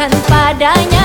berikan padanya